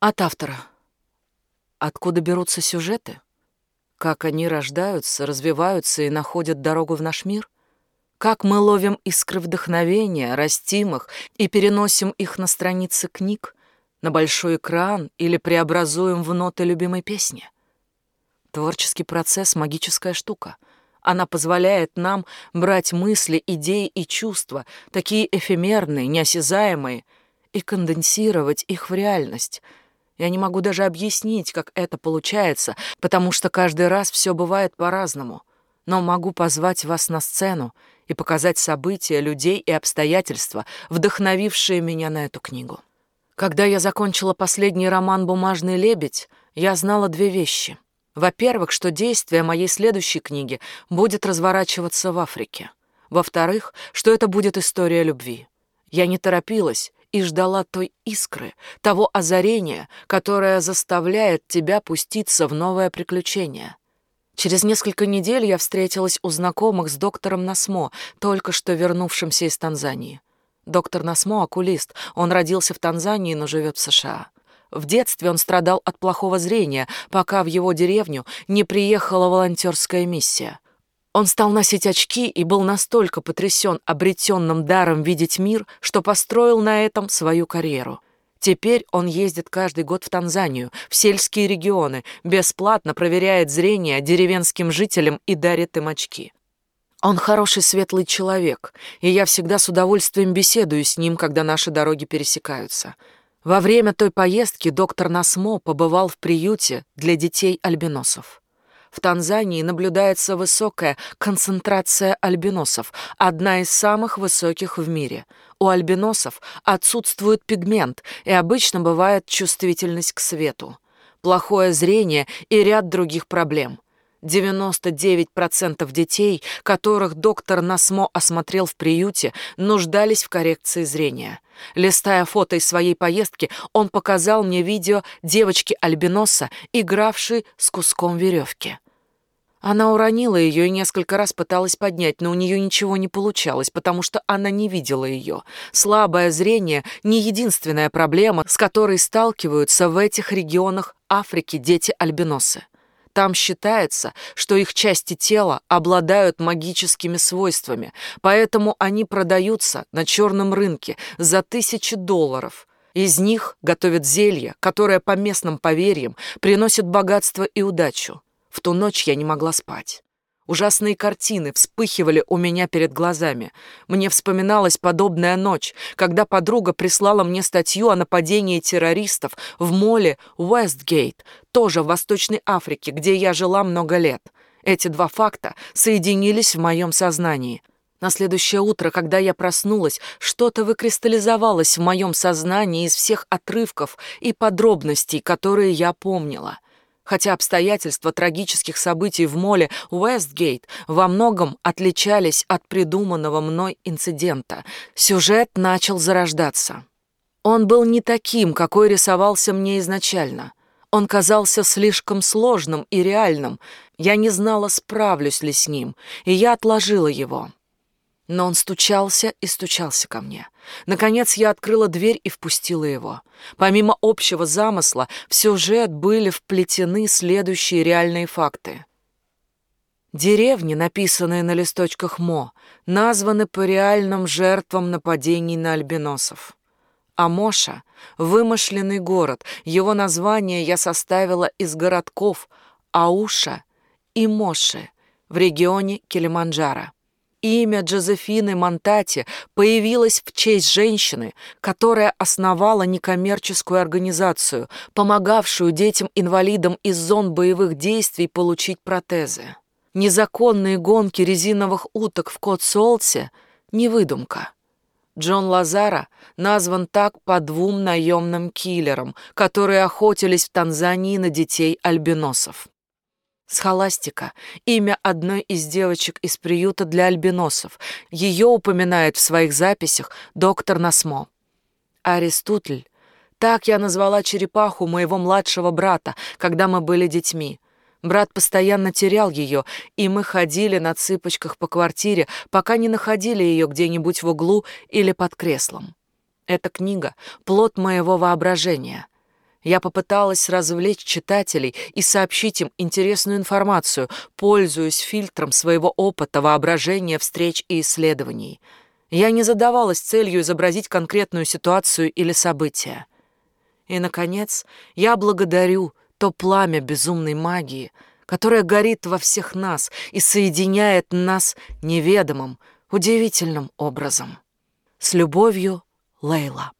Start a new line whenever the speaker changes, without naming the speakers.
От автора. Откуда берутся сюжеты? Как они рождаются, развиваются и находят дорогу в наш мир? Как мы ловим искры вдохновения, растим их и переносим их на страницы книг, на большой экран или преобразуем в ноты любимой песни? Творческий процесс — магическая штука. Она позволяет нам брать мысли, идеи и чувства, такие эфемерные, неосязаемые, и конденсировать их в реальность — я не могу даже объяснить, как это получается, потому что каждый раз все бывает по-разному. Но могу позвать вас на сцену и показать события, людей и обстоятельства, вдохновившие меня на эту книгу. Когда я закончила последний роман «Бумажный лебедь», я знала две вещи. Во-первых, что действие моей следующей книги будет разворачиваться в Африке. Во-вторых, что это будет история любви. Я не торопилась и ждала той искры, того озарения, которое заставляет тебя пуститься в новое приключение. Через несколько недель я встретилась у знакомых с доктором Насмо, только что вернувшимся из Танзании. Доктор Насмо — окулист, он родился в Танзании, но живет в США. В детстве он страдал от плохого зрения, пока в его деревню не приехала волонтерская миссия — он стал носить очки и был настолько потрясен обретенным даром видеть мир, что построил на этом свою карьеру. Теперь он ездит каждый год в Танзанию, в сельские регионы, бесплатно проверяет зрение деревенским жителям и дарит им очки. Он хороший светлый человек, и я всегда с удовольствием беседую с ним, когда наши дороги пересекаются. Во время той поездки доктор Насмо побывал в приюте для детей-альбиносов. В Танзании наблюдается высокая концентрация альбиносов, одна из самых высоких в мире. У альбиносов отсутствует пигмент и обычно бывает чувствительность к свету, плохое зрение и ряд других проблем. 99% детей, которых доктор Насмо осмотрел в приюте, нуждались в коррекции зрения. Листая фото из своей поездки, он показал мне видео девочки-альбиноса, игравшей с куском веревки. Она уронила ее и несколько раз пыталась поднять, но у нее ничего не получалось, потому что она не видела ее. Слабое зрение — не единственная проблема, с которой сталкиваются в этих регионах Африки дети-альбиносы. Там считается, что их части тела обладают магическими свойствами, поэтому они продаются на черном рынке за тысячи долларов. Из них готовят зелье, которое, по местным поверьям, приносит богатство и удачу. В ту ночь я не могла спать. Ужасные картины вспыхивали у меня перед глазами. Мне вспоминалась подобная ночь, когда подруга прислала мне статью о нападении террористов в моле Уэстгейт, тоже в Восточной Африке, где я жила много лет. Эти два факта соединились в моем сознании. На следующее утро, когда я проснулась, что-то выкристаллизовалось в моем сознании из всех отрывков и подробностей, которые я помнила хотя обстоятельства трагических событий в моле Уэстгейт во многом отличались от придуманного мной инцидента. Сюжет начал зарождаться. Он был не таким, какой рисовался мне изначально. Он казался слишком сложным и реальным. Я не знала, справлюсь ли с ним, и я отложила его. Но он стучался и стучался ко мне. Наконец я открыла дверь и впустила его. Помимо общего замысла, в сюжет были вплетены следующие реальные факты. Деревни, написанные на листочках МО, названы по реальным жертвам нападений на альбиносов. Амоша — вымышленный город. Его название я составила из городков Ауша и Моши в регионе Килиманджаро. Имя Джозефины Монтати появилось в честь женщины, которая основала некоммерческую организацию, помогавшую детям-инвалидам из зон боевых действий получить протезы. Незаконные гонки резиновых уток в Кот-Солте — не выдумка. Джон Лазара назван так по двум наемным киллерам, которые охотились в Танзании на детей-альбиносов. Схоластика — имя одной из девочек из приюта для альбиносов. Ее упоминает в своих записях доктор Насмо. Аристутль — так я назвала черепаху моего младшего брата, когда мы были детьми. Брат постоянно терял ее, и мы ходили на цыпочках по квартире, пока не находили ее где-нибудь в углу или под креслом. Эта книга — плод моего воображения — Я попыталась развлечь читателей и сообщить им интересную информацию, пользуясь фильтром своего опыта, воображения, встреч и исследований. Я не задавалась целью изобразить конкретную ситуацию или событие. И, наконец, я благодарю то пламя безумной магии, которое горит во всех нас и соединяет нас неведомым, удивительным образом. С любовью, Лейла.